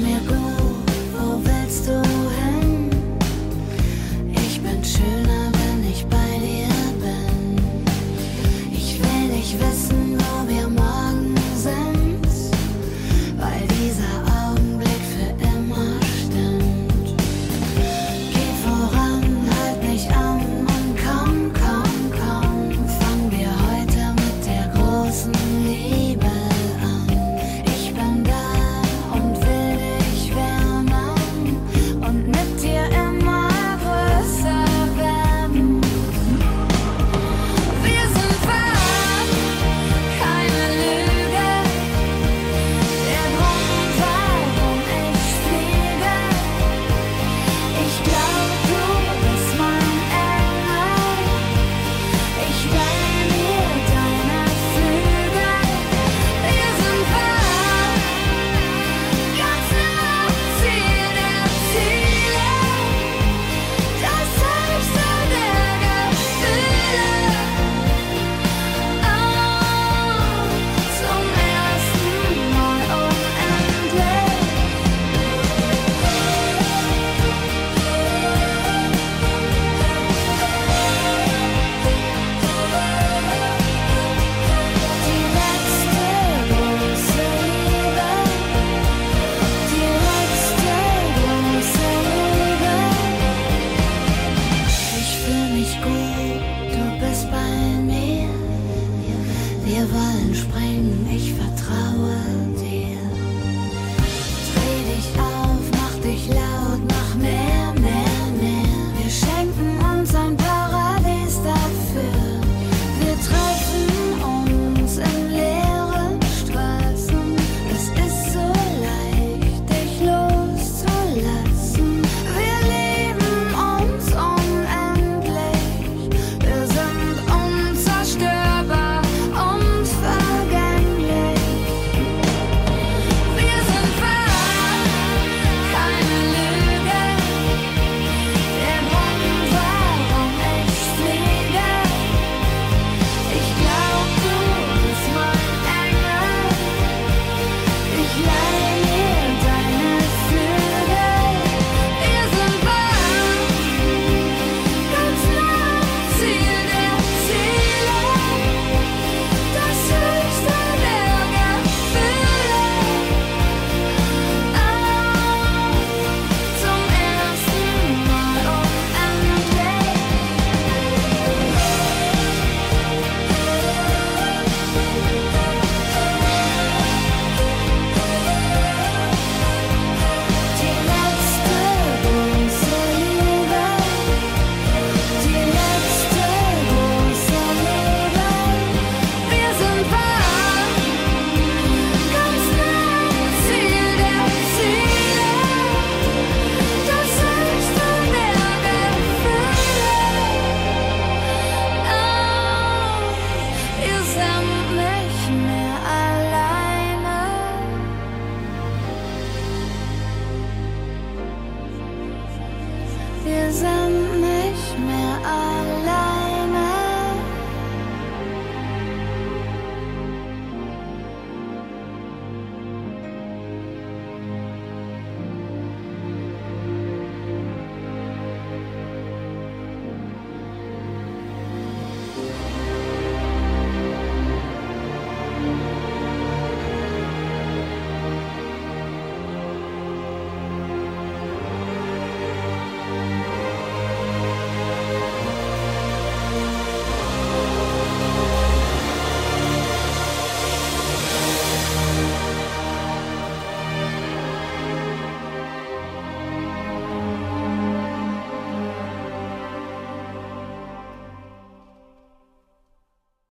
me a. Cause I'm